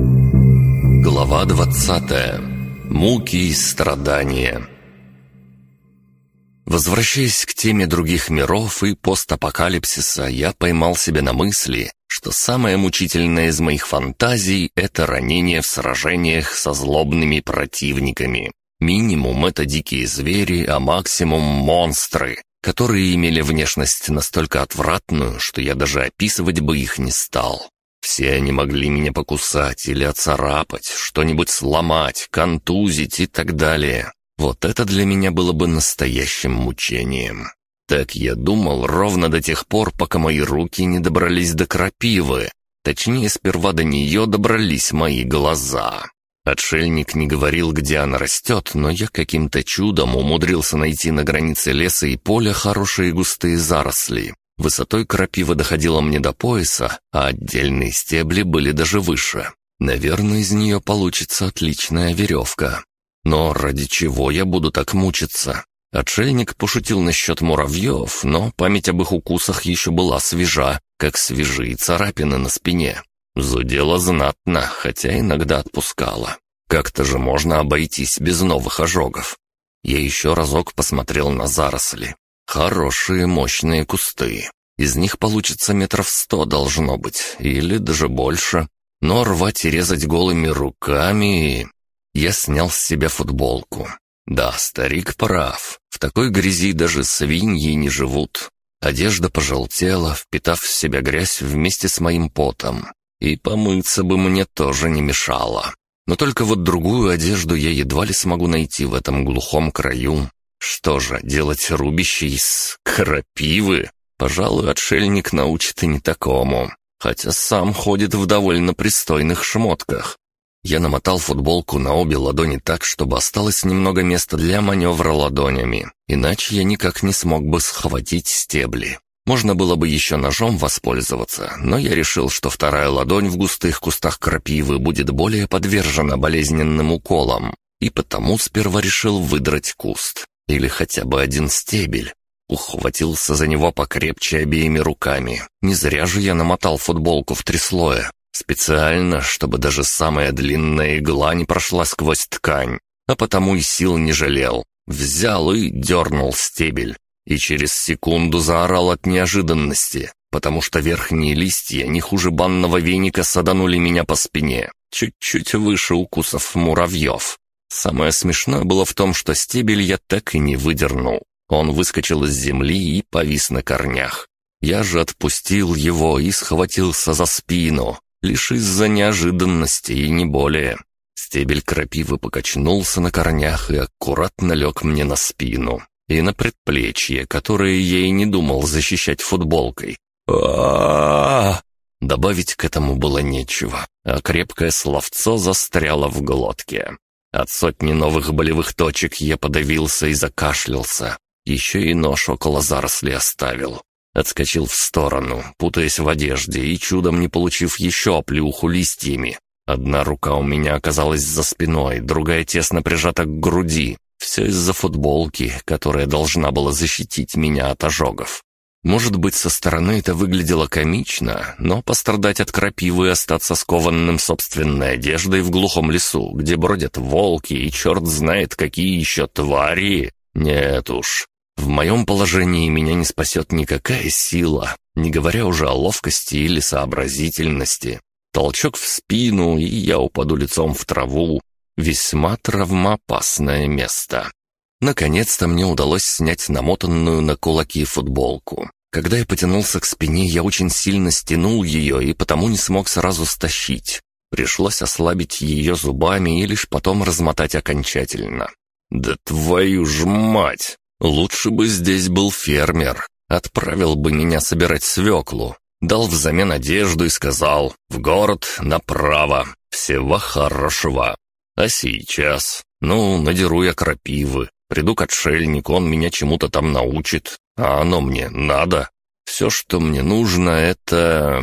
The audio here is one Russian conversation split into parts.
Глава двадцатая. Муки и страдания. Возвращаясь к теме других миров и постапокалипсиса, я поймал себя на мысли, что самое мучительное из моих фантазий — это ранение в сражениях со злобными противниками. Минимум — это дикие звери, а максимум — монстры, которые имели внешность настолько отвратную, что я даже описывать бы их не стал. Все они могли меня покусать или оцарапать, что-нибудь сломать, контузить и так далее. Вот это для меня было бы настоящим мучением. Так я думал ровно до тех пор, пока мои руки не добрались до крапивы. Точнее, сперва до нее добрались мои глаза. Отшельник не говорил, где она растет, но я каким-то чудом умудрился найти на границе леса и поля хорошие густые заросли. Высотой крапива доходила мне до пояса, а отдельные стебли были даже выше. Наверное, из нее получится отличная веревка. Но ради чего я буду так мучиться? Отшельник пошутил насчет муравьев, но память об их укусах еще была свежа, как свежие царапины на спине. Зудела знатно, хотя иногда отпускала. Как-то же можно обойтись без новых ожогов. Я еще разок посмотрел на заросли. Хорошие мощные кусты. Из них получится метров сто должно быть, или даже больше. Но рвать и резать голыми руками... Я снял с себя футболку. Да, старик прав. В такой грязи даже свиньи не живут. Одежда пожелтела, впитав в себя грязь вместе с моим потом. И помыться бы мне тоже не мешало. Но только вот другую одежду я едва ли смогу найти в этом глухом краю. Что же, делать рубище из крапивы? Пожалуй, отшельник научит и не такому. Хотя сам ходит в довольно пристойных шмотках. Я намотал футболку на обе ладони так, чтобы осталось немного места для маневра ладонями, иначе я никак не смог бы схватить стебли. Можно было бы еще ножом воспользоваться, но я решил, что вторая ладонь в густых кустах крапивы будет более подвержена болезненным уколам, и потому сперва решил выдрать куст. Или хотя бы один стебель. Ухватился за него покрепче обеими руками. Не зря же я намотал футболку в три слоя. Специально, чтобы даже самая длинная игла не прошла сквозь ткань. А потому и сил не жалел. Взял и дернул стебель. И через секунду заорал от неожиданности, потому что верхние листья не хуже банного веника саданули меня по спине, чуть-чуть выше укусов муравьев. Самое смешное было в том, что стебель я так и не выдернул. Он выскочил из земли и повис на корнях. Я же отпустил его и схватился за спину, лишь из-за неожиданности и не более. Стебель крапивы покачнулся на корнях и аккуратно лег мне на спину и на предплечье, которое я и не думал защищать футболкой. а Добавить к этому было нечего, а крепкое словцо застряло в глотке. От сотни новых болевых точек я подавился и закашлялся. Еще и нож около заросли оставил. Отскочил в сторону, путаясь в одежде и чудом не получив еще оплеуху листьями. Одна рука у меня оказалась за спиной, другая тесно прижата к груди. Все из-за футболки, которая должна была защитить меня от ожогов. Может быть, со стороны это выглядело комично, но пострадать от крапивы и остаться скованным собственной одеждой в глухом лесу, где бродят волки и черт знает какие еще твари, нет уж. В моем положении меня не спасет никакая сила, не говоря уже о ловкости или сообразительности. Толчок в спину, и я упаду лицом в траву. Весьма травмоопасное место. Наконец-то мне удалось снять намотанную на кулаки футболку. Когда я потянулся к спине, я очень сильно стянул ее и потому не смог сразу стащить. Пришлось ослабить ее зубами и лишь потом размотать окончательно. «Да твою ж мать! Лучше бы здесь был фермер. Отправил бы меня собирать свеклу. Дал взамен одежду и сказал «В город направо. Всего хорошего». А сейчас? Ну, надеру я крапивы, Приду к отшельнику, он меня чему-то там научит, а оно мне надо. Все, что мне нужно, это...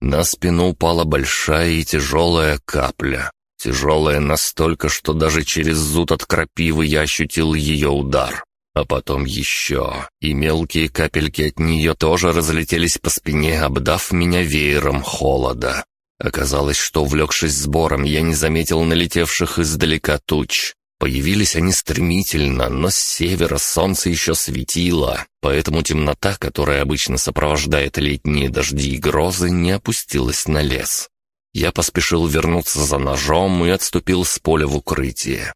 На спину упала большая и тяжелая капля. Тяжелая настолько, что даже через зуд от крапивы я ощутил ее удар. А потом еще, и мелкие капельки от нее тоже разлетелись по спине, обдав меня веером холода. Оказалось, что, увлекшись сбором, я не заметил налетевших издалека туч. Появились они стремительно, но с севера солнце еще светило, поэтому темнота, которая обычно сопровождает летние дожди и грозы, не опустилась на лес. Я поспешил вернуться за ножом и отступил с поля в укрытие.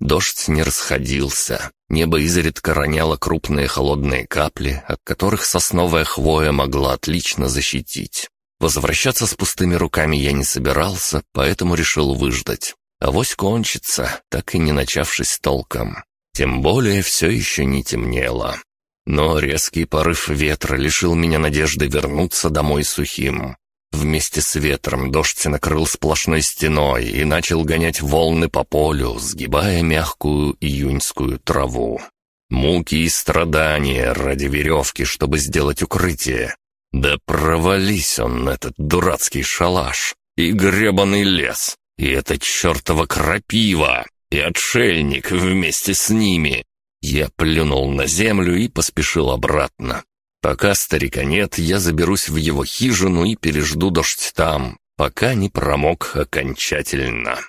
Дождь не расходился. Небо изредка роняло крупные холодные капли, от которых сосновая хвоя могла отлично защитить. Возвращаться с пустыми руками я не собирался, поэтому решил выждать. Авось кончится, так и не начавшись толком. Тем более все еще не темнело. Но резкий порыв ветра лишил меня надежды вернуться домой сухим. Вместе с ветром дождь накрыл сплошной стеной и начал гонять волны по полю, сгибая мягкую июньскую траву. Муки и страдания ради веревки, чтобы сделать укрытие. Да провались он, этот дурацкий шалаш, и гребаный лес, и эта чертова крапива, и отшельник вместе с ними. Я плюнул на землю и поспешил обратно. Пока старика нет, я заберусь в его хижину и пережду дождь там, пока не промок окончательно.